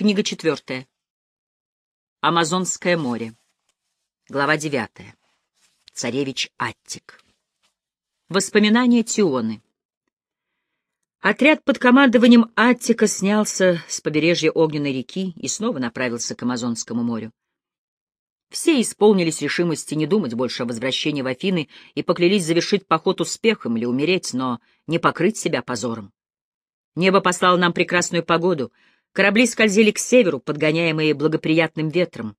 Книга четвертая. Амазонское море. Глава девятая. Царевич Аттик. Воспоминания Тионы. Отряд под командованием Аттика снялся с побережья Огненной реки и снова направился к Амазонскому морю. Все исполнились решимости не думать больше о возвращении в Афины и поклялись завершить поход успехом или умереть, но не покрыть себя позором. Небо послало нам прекрасную погоду. Корабли скользили к северу, подгоняемые благоприятным ветром.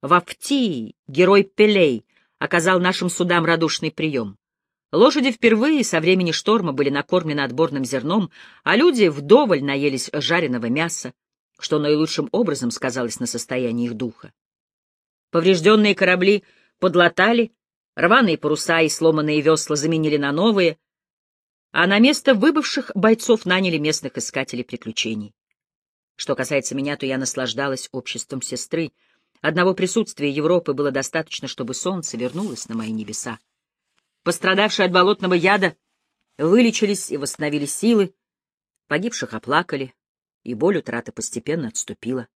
В Афтии герой Пелей оказал нашим судам радушный прием. Лошади впервые со времени шторма были накормлены отборным зерном, а люди вдоволь наелись жареного мяса, что наилучшим образом сказалось на состоянии их духа. Поврежденные корабли подлатали, рваные паруса и сломанные весла заменили на новые, а на место выбывших бойцов наняли местных искателей приключений. Что касается меня, то я наслаждалась обществом сестры. Одного присутствия Европы было достаточно, чтобы солнце вернулось на мои небеса. Пострадавшие от болотного яда вылечились и восстановили силы, погибших оплакали, и боль утраты постепенно отступила.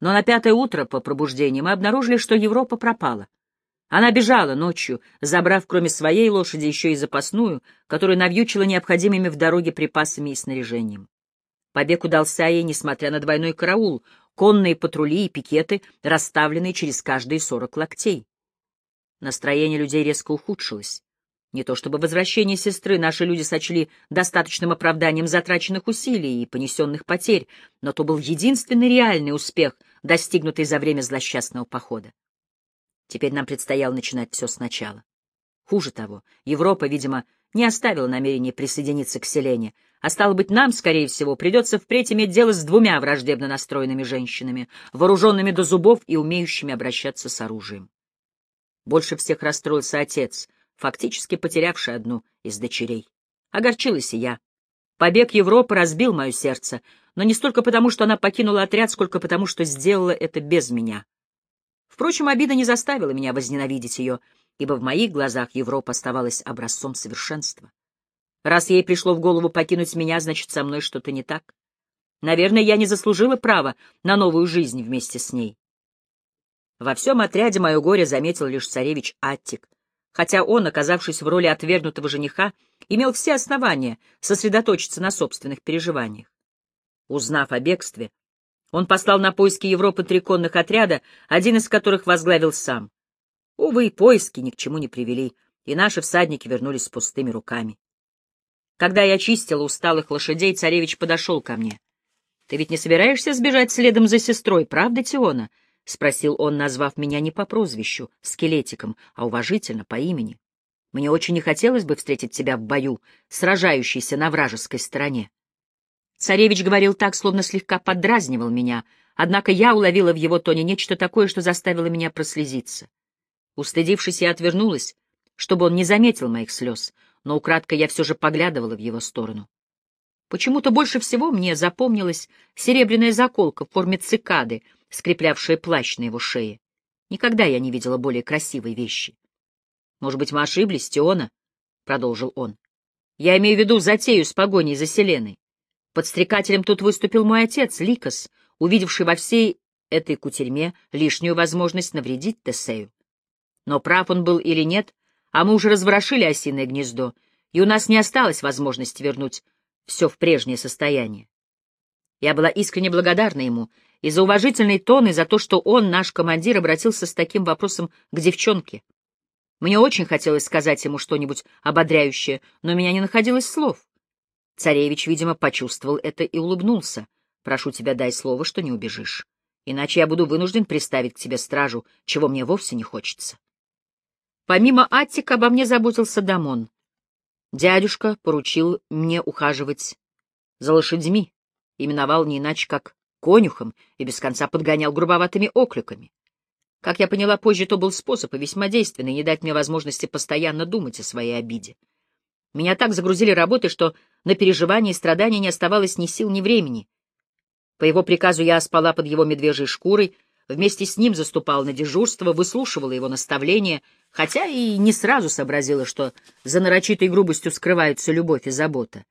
Но на пятое утро по пробуждении мы обнаружили, что Европа пропала. Она бежала ночью, забрав кроме своей лошади еще и запасную, которую навьючила необходимыми в дороге припасами и снаряжением. Побег удался ей, несмотря на двойной караул, конные патрули и пикеты, расставленные через каждые сорок локтей. Настроение людей резко ухудшилось. Не то чтобы возвращение сестры наши люди сочли достаточным оправданием затраченных усилий и понесенных потерь, но то был единственный реальный успех, достигнутый за время злосчастного похода. Теперь нам предстояло начинать все сначала. Хуже того, Европа, видимо, не оставила намерения присоединиться к Селене, а стало быть, нам, скорее всего, придется впредь иметь дело с двумя враждебно настроенными женщинами, вооруженными до зубов и умеющими обращаться с оружием. Больше всех расстроился отец, фактически потерявший одну из дочерей. Огорчилась и я. Побег Европы разбил мое сердце, но не столько потому, что она покинула отряд, сколько потому, что сделала это без меня. Впрочем, обида не заставила меня возненавидеть ее, ибо в моих глазах Европа оставалась образцом совершенства. Раз ей пришло в голову покинуть меня, значит, со мной что-то не так. Наверное, я не заслужила права на новую жизнь вместе с ней. Во всем отряде мое горе заметил лишь царевич Аттик, хотя он, оказавшись в роли отвергнутого жениха, имел все основания сосредоточиться на собственных переживаниях. Узнав о бегстве, он послал на поиски Европы три конных отряда, один из которых возглавил сам. Увы, поиски ни к чему не привели, и наши всадники вернулись с пустыми руками. Когда я чистила усталых лошадей, царевич подошел ко мне. — Ты ведь не собираешься сбежать следом за сестрой, правда, Теона? — спросил он, назвав меня не по прозвищу, скелетиком, а уважительно, по имени. — Мне очень не хотелось бы встретить тебя в бою, сражающейся на вражеской стороне. Царевич говорил так, словно слегка поддразнивал меня, однако я уловила в его тоне нечто такое, что заставило меня прослезиться. Устыдившись, я отвернулась, чтобы он не заметил моих слез, но украдкой я все же поглядывала в его сторону. Почему-то больше всего мне запомнилась серебряная заколка в форме цикады, скреплявшая плащ на его шее. Никогда я не видела более красивой вещи. «Может быть, мы ошиблись, Теона?» — продолжил он. «Я имею в виду затею с погоней за Селеной. Подстрекателем тут выступил мой отец, Ликос, увидевший во всей этой кутерьме лишнюю возможность навредить Тесею. Но прав он был или нет, а мы уже разворошили осиное гнездо, и у нас не осталось возможности вернуть все в прежнее состояние. Я была искренне благодарна ему и за уважительный тон, и за то, что он, наш командир, обратился с таким вопросом к девчонке. Мне очень хотелось сказать ему что-нибудь ободряющее, но у меня не находилось слов. Царевич, видимо, почувствовал это и улыбнулся. «Прошу тебя, дай слово, что не убежишь. Иначе я буду вынужден приставить к тебе стражу, чего мне вовсе не хочется». Помимо Аттика обо мне заботился Дамон. Дядюшка поручил мне ухаживать за лошадьми, именовал не иначе как конюхом и без конца подгонял грубоватыми окликами. Как я поняла позже, то был способ и весьма действенный не дать мне возможности постоянно думать о своей обиде. Меня так загрузили работой, что на переживания и страдания не оставалось ни сил, ни времени. По его приказу я спала под его медвежьей шкурой, вместе с ним заступала на дежурство, выслушивала его наставления, хотя и не сразу сообразила, что за нарочитой грубостью скрывается любовь и забота.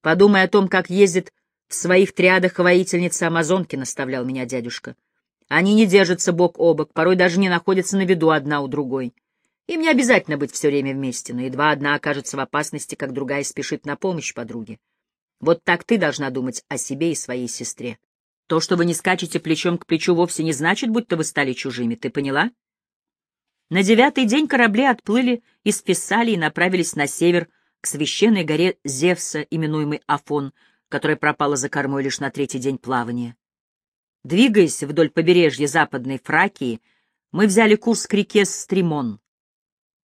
Подумай о том, как ездит В своих триадах воительницы Амазонки наставлял меня дядюшка. Они не держатся бок о бок, порой даже не находятся на виду одна у другой. Им не обязательно быть все время вместе, но едва одна окажется в опасности, как другая спешит на помощь подруге. Вот так ты должна думать о себе и своей сестре. То, что вы не скачете плечом к плечу, вовсе не значит, будто вы стали чужими, ты поняла? На девятый день корабли отплыли из Фессалии и направились на север, к священной горе Зевса, именуемой Афон, которая пропала за кормой лишь на третий день плавания. Двигаясь вдоль побережья западной Фракии, мы взяли курс к реке Стримон.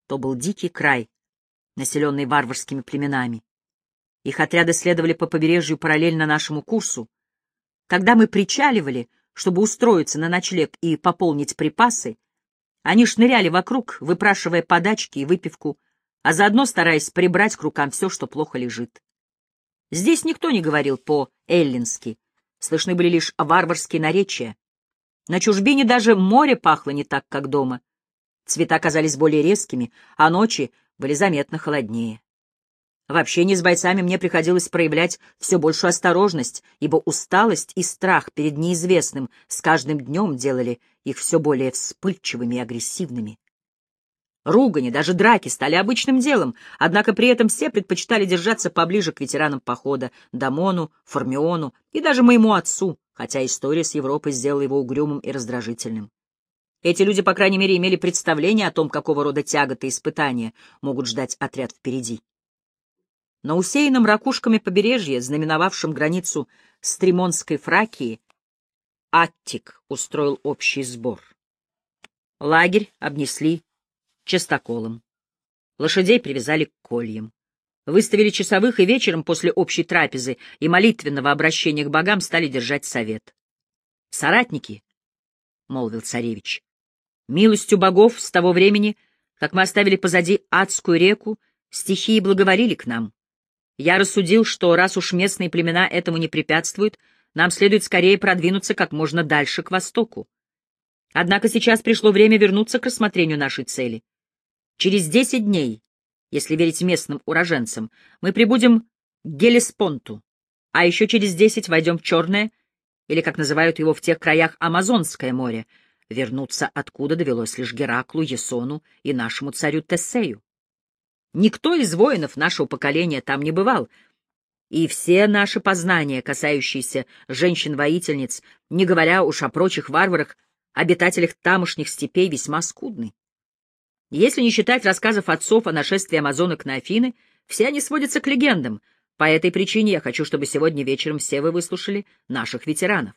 То был дикий край, населенный варварскими племенами. Их отряды следовали по побережью параллельно нашему курсу. Когда мы причаливали, чтобы устроиться на ночлег и пополнить припасы, они шныряли вокруг, выпрашивая подачки и выпивку, а заодно стараясь прибрать к рукам все, что плохо лежит. Здесь никто не говорил по-эллински, слышны были лишь варварские наречия. На чужбине даже море пахло не так, как дома. Цвета казались более резкими, а ночи были заметно холоднее. В общении с бойцами мне приходилось проявлять все большую осторожность, ибо усталость и страх перед неизвестным с каждым днем делали их все более вспыльчивыми и агрессивными. Ругани, даже драки стали обычным делом, однако при этом все предпочитали держаться поближе к ветеранам похода, Дамону, Формиону и даже моему отцу, хотя история с Европой сделала его угрюмым и раздражительным. Эти люди, по крайней мере, имели представление о том, какого рода тяготы и испытания могут ждать отряд впереди. На усеянном ракушками побережье, знаменовавшем границу Стримонской Фракии, Аттик устроил общий сбор. Лагерь обнесли частоколом. Лошадей привязали к кольям. Выставили часовых, и вечером после общей трапезы и молитвенного обращения к богам стали держать совет. «Соратники», — молвил царевич, Милостью богов с того времени, как мы оставили позади адскую реку, стихии благоволили к нам. Я рассудил, что раз уж местные племена этому не препятствуют, нам следует скорее продвинуться как можно дальше к востоку. Однако сейчас пришло время вернуться к рассмотрению нашей цели. Через десять дней, если верить местным уроженцам, мы прибудем к Гелеспонту, а еще через десять войдем в Черное, или, как называют его в тех краях, Амазонское море — вернуться откуда довелось лишь Гераклу, Есону и нашему царю Тесею. Никто из воинов нашего поколения там не бывал, и все наши познания, касающиеся женщин-воительниц, не говоря уж о прочих варварах, обитателях тамошних степей, весьма скудны. Если не считать рассказов отцов о нашествии амазонок на Афины, все они сводятся к легендам. По этой причине я хочу, чтобы сегодня вечером все вы выслушали наших ветеранов.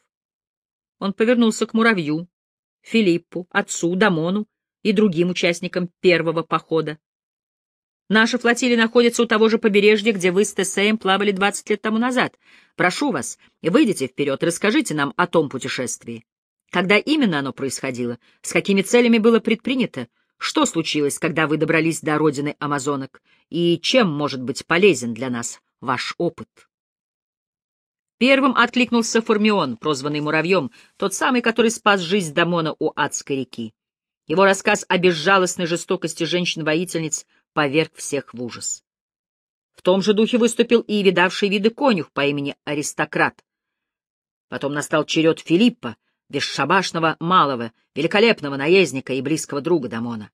Он повернулся к муравью, Филиппу, отцу, Дамону и другим участникам первого похода. Наша флотилия находится у того же побережья, где вы с Тесеем плавали 20 лет тому назад. Прошу вас, выйдите вперед расскажите нам о том путешествии. Когда именно оно происходило? С какими целями было предпринято? Что случилось, когда вы добрались до родины амазонок? И чем может быть полезен для нас ваш опыт? Первым откликнулся Формион, прозванный Муравьем, тот самый, который спас жизнь Дамона у Адской реки. Его рассказ о безжалостной жестокости женщин-воительниц поверг всех в ужас. В том же духе выступил и видавший виды конюх по имени Аристократ. Потом настал черед Филиппа, бесшабашного малого, великолепного наездника и близкого друга Дамона.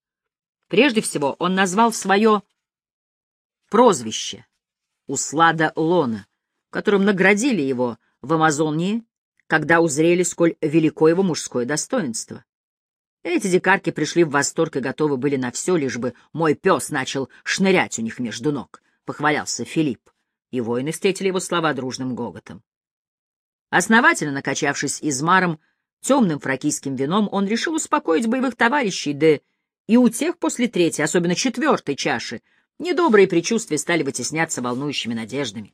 Прежде всего он назвал свое прозвище — Услада Лона, которым наградили его в Амазонии, когда узрели, сколь велико его мужское достоинство. Эти дикарки пришли в восторг и готовы были на все, лишь бы мой пес начал шнырять у них между ног, — похвалялся Филипп, и воины встретили его слова дружным гоготом. Основательно накачавшись измаром, темным фракийским вином, он решил успокоить боевых товарищей, да и у тех после третьей, особенно четвертой чаши, недобрые предчувствия стали вытесняться волнующими надеждами.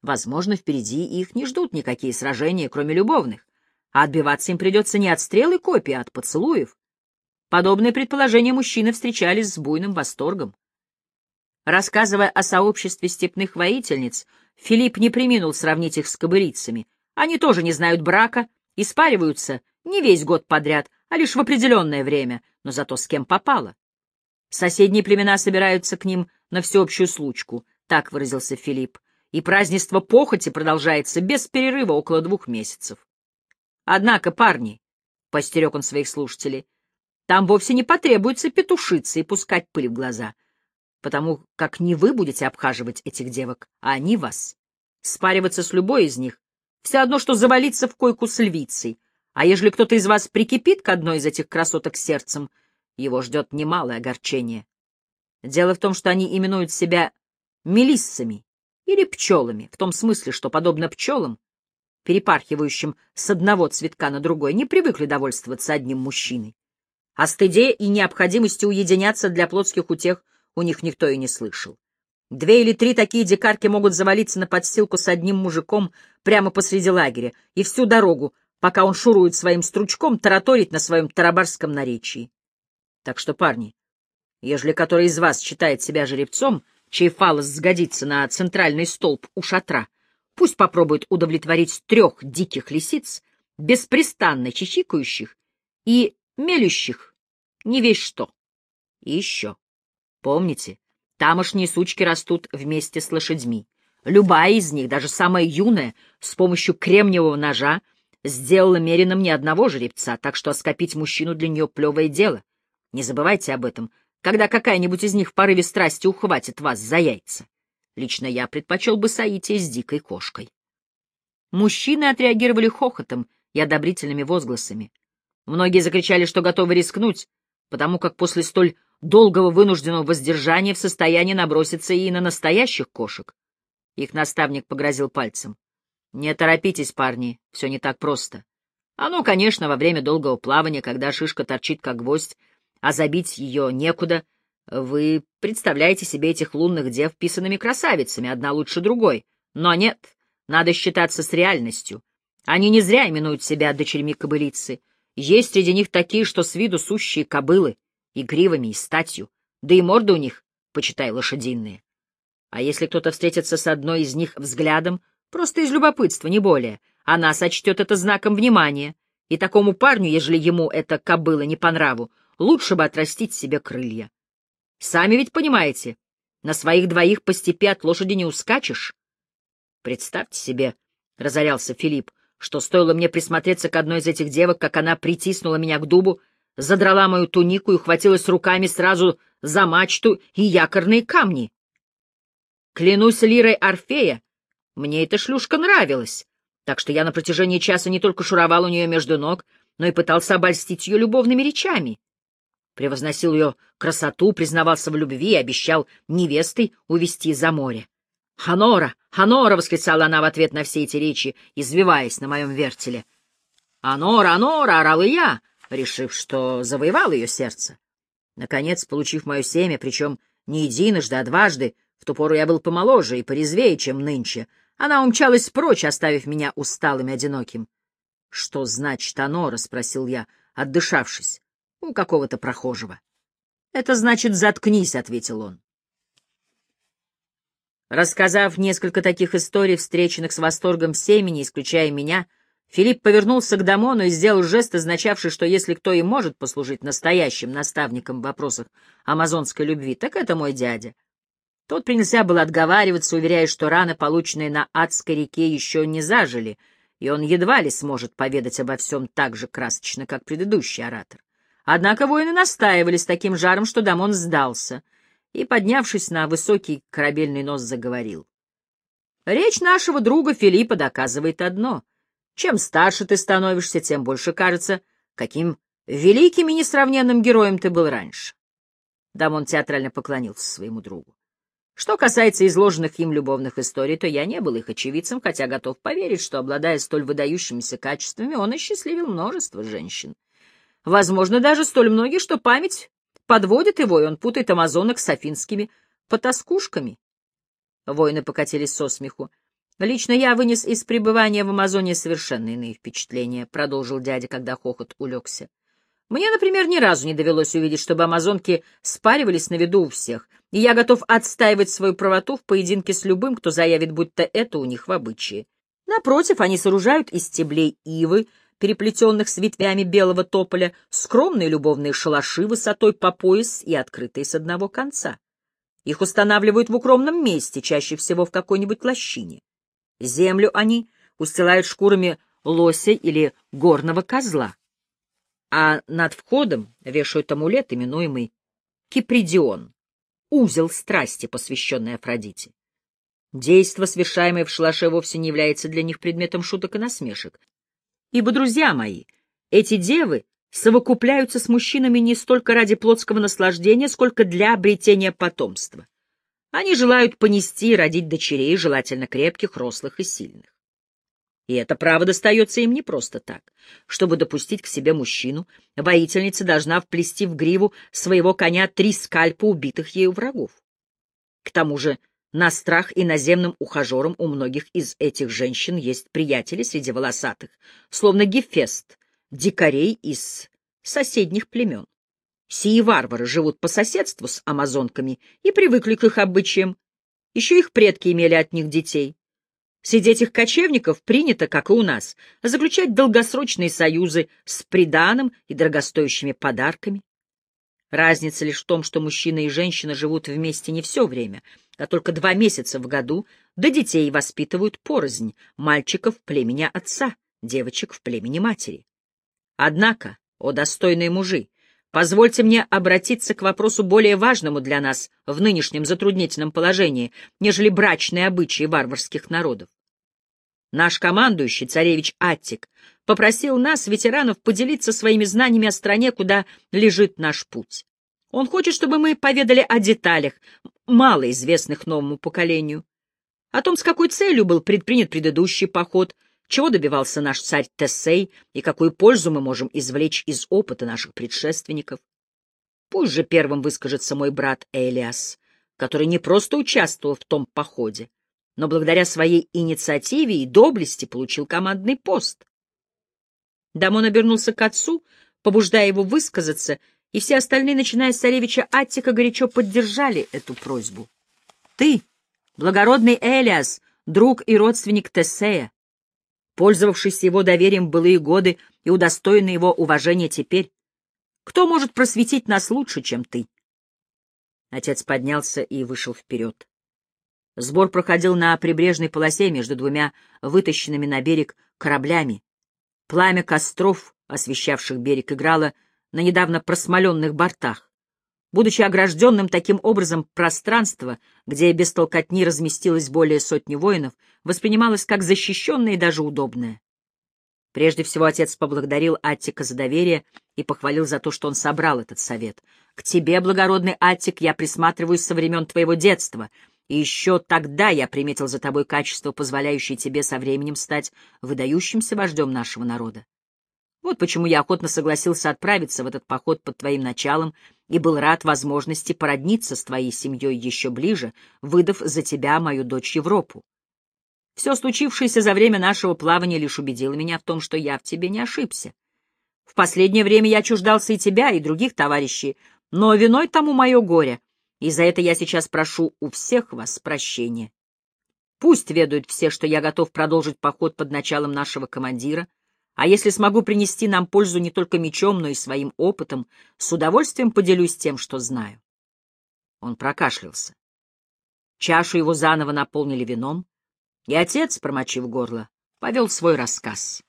Возможно, впереди их не ждут никакие сражения, кроме любовных, а отбиваться им придется не от стрел и копий, а от поцелуев. Подобные предположения мужчины встречались с буйным восторгом. Рассказывая о сообществе степных воительниц, Филипп не приминул сравнить их с кобылицами. Они тоже не знают брака и спариваются не весь год подряд, а лишь в определенное время, но зато с кем попало. Соседние племена собираются к ним на всеобщую случку, так выразился Филипп, и празднество похоти продолжается без перерыва около двух месяцев. Однако, парни, — постерег он своих слушателей, — там вовсе не потребуется петушиться и пускать пыль в глаза, потому как не вы будете обхаживать этих девок, а они вас. Спариваться с любой из них — все одно, что завалиться в койку с львицей, а ежели кто-то из вас прикипит к одной из этих красоток сердцем, его ждет немалое огорчение. Дело в том, что они именуют себя мелиссами или пчелами, в том смысле, что, подобно пчелам, перепархивающим с одного цветка на другой, не привыкли довольствоваться одним мужчиной. О стыде и необходимости уединяться для плотских утех у них никто и не слышал. Две или три такие дикарки могут завалиться на подстилку с одним мужиком прямо посреди лагеря и всю дорогу, пока он шурует своим стручком, тараторить на своем тарабарском наречии. Так что, парни, ежели который из вас считает себя жеребцом, чей фалос сгодится на центральный столб у шатра, пусть попробует удовлетворить трех диких лисиц, беспрестанно чищикающих и мелющих не весь что. И еще. Помните, тамошние сучки растут вместе с лошадьми. Любая из них, даже самая юная, с помощью кремниевого ножа сделала мерином ни одного жеребца, так что оскопить мужчину для нее плевое дело. Не забывайте об этом, когда какая-нибудь из них в порыве страсти ухватит вас за яйца. Лично я предпочел бы соитие с дикой кошкой. Мужчины отреагировали хохотом и одобрительными возгласами. Многие закричали, что готовы рискнуть, потому как после столь долгого вынужденного воздержания в состоянии наброситься и на настоящих кошек. Их наставник погрозил пальцем. «Не торопитесь, парни, все не так просто. Оно, конечно, во время долгого плавания, когда шишка торчит как гвоздь, а забить ее некуда. Вы представляете себе этих лунных дев писанными красавицами, одна лучше другой. Но нет, надо считаться с реальностью. Они не зря именуют себя дочерьми кобылицы. Есть среди них такие, что с виду сущие кобылы, и гривами, и статью, да и морды у них, почитай, лошадиные. А если кто-то встретится с одной из них взглядом, просто из любопытства, не более, она сочтет это знаком внимания, и такому парню, ежели ему эта кобыла не по нраву, лучше бы отрастить себе крылья. Сами ведь понимаете, на своих двоих по степи от лошади не ускачешь. Представьте себе, — разорялся Филипп, — что стоило мне присмотреться к одной из этих девок, как она притиснула меня к дубу, задрала мою тунику и ухватилась руками сразу за мачту и якорные камни. Клянусь лирой Орфея, мне эта шлюшка нравилась, так что я на протяжении часа не только шуровал у нее между ног, но и пытался обольстить ее любовными речами. Превозносил ее красоту, признавался в любви и обещал невестой увести за море. «Ханора! Ханора!» — восклицала она в ответ на все эти речи, извиваясь на моем вертеле. «Анора! Анора!» — орал и я, решив, что завоевал ее сердце. Наконец, получив мое семя, причем не единожды, а дважды, в ту пору я был помоложе и порезвее, чем нынче, она умчалась прочь, оставив меня усталым и одиноким. — Что значит Анора? — спросил я, отдышавшись. — У какого-то прохожего. — Это значит «заткнись», — ответил он. Рассказав несколько таких историй, встреченных с восторгом семени, исключая меня, — Филипп повернулся к Дамону и сделал жест, означавший, что если кто и может послужить настоящим наставником в вопросах амазонской любви, так это мой дядя. Тот принялся был отговариваться, уверяя, что раны, полученные на адской реке, еще не зажили, и он едва ли сможет поведать обо всем так же красочно, как предыдущий оратор. Однако воины настаивали с таким жаром, что Дамон сдался, и, поднявшись на высокий корабельный нос, заговорил. Речь нашего друга Филиппа доказывает одно — чем старше ты становишься, тем больше кажется, каким великим и несравненным героем ты был раньше. Дамон театрально поклонился своему другу. Что касается изложенных им любовных историй, то я не был их очевидцем, хотя готов поверить, что, обладая столь выдающимися качествами, он осчастливил множество женщин. Возможно, даже столь многие, что память подводит его, и он путает амазонок с афинскими потаскушками. Воины покатились со смеху. Лично я вынес из пребывания в Амазоне совершенно иные впечатления, — продолжил дядя, когда хохот улегся. Мне, например, ни разу не довелось увидеть, чтобы амазонки спаривались на виду у всех, и я готов отстаивать свою правоту в поединке с любым, кто заявит, будто это у них в обычае. Напротив, они сооружают из стеблей ивы, переплетенных с ветвями белого тополя, скромные любовные шалаши высотой по пояс и открытые с одного конца. Их устанавливают в укромном месте, чаще всего в какой-нибудь лощине. Землю они устилают шкурами лося или горного козла, а над входом вешают амулет, именуемый Кипридион, узел страсти, посвященный Афродите. Действо, совершаемое в шалаше, вовсе не является для них предметом шуток и насмешек. Ибо, друзья мои, эти девы совокупляются с мужчинами не столько ради плотского наслаждения, сколько для обретения потомства. Они желают понести и родить дочерей, желательно крепких, рослых и сильных. И это право достается им не просто так. Чтобы допустить к себе мужчину, воительница должна вплести в гриву своего коня три скальпа убитых ею врагов. К тому же на страх иноземным ухажерам у многих из этих женщин есть приятели среди волосатых, словно Гефест, дикарей из соседних племен. Сии варвары живут по соседству с амазонками и привыкли к их обычаям. Еще их предки имели от них детей. Среди этих кочевников принято, как и у нас, заключать долгосрочные союзы с приданым и дорогостоящими подарками. Разница лишь в том, что мужчина и женщина живут вместе не все время, а только два месяца в году, да детей воспитывают порознь, мальчиков в племени отца, девочек в племени матери. Однако, о достойные мужи, позвольте мне обратиться к вопросу более важному для нас в нынешнем затруднительном положении, нежели брачные обычаи варварских народов. Наш командующий, царевич Аттик, попросил нас, ветеранов, поделиться своими знаниями о стране, куда лежит наш путь. Он хочет, чтобы мы поведали о деталях, мало известных новому поколению, о том, с какой целью был предпринят предыдущий поход, чего добивался наш царь Тесей и какую пользу мы можем извлечь из опыта наших предшественников. Пусть же первым выскажется мой брат Элиас, который не просто участвовал в том походе, но благодаря своей инициативе и доблести получил командный пост. Дамон обернулся к отцу, побуждая его высказаться, и все остальные, начиная с царевича Аттика, горячо поддержали эту просьбу. «Ты, благородный Элиас, друг и родственник Тесея, пользовавшийся его доверием в былые годы и удостоенный его уважения теперь, кто может просветить нас лучше, чем ты?» Отец поднялся и вышел вперед. Сбор проходил на прибрежной полосе между двумя вытащенными на берег кораблями. Пламя костров, освещавших берег, играло на недавно просмоленных бортах. Будучи огражденным таким образом пространство, где без толкотни разместилось более сотни воинов, воспринималось как защищенное и даже удобное. Прежде всего отец поблагодарил Аттика за доверие и похвалил за то, что он собрал этот совет. «К тебе, благородный Аттик, я присматриваюсь со времен твоего детства, и еще тогда я приметил за тобой качество, позволяющее тебе со временем стать выдающимся вождем нашего народа. Вот почему я охотно согласился отправиться в этот поход под твоим началом и был рад возможности породниться с твоей семьей еще ближе, выдав за тебя мою дочь Европу. Все случившееся за время нашего плавания лишь убедило меня в том, что я в тебе не ошибся. В последнее время я чуждался и тебя, и других товарищей, но виной тому мое горе — и за это я сейчас прошу у всех вас прощения. Пусть ведают все, что я готов продолжить поход под началом нашего командира, а если смогу принести нам пользу не только мечом, но и своим опытом, с удовольствием поделюсь тем, что знаю. Он прокашлялся. Чашу его заново наполнили вином, и отец, промочив горло, повел свой рассказ.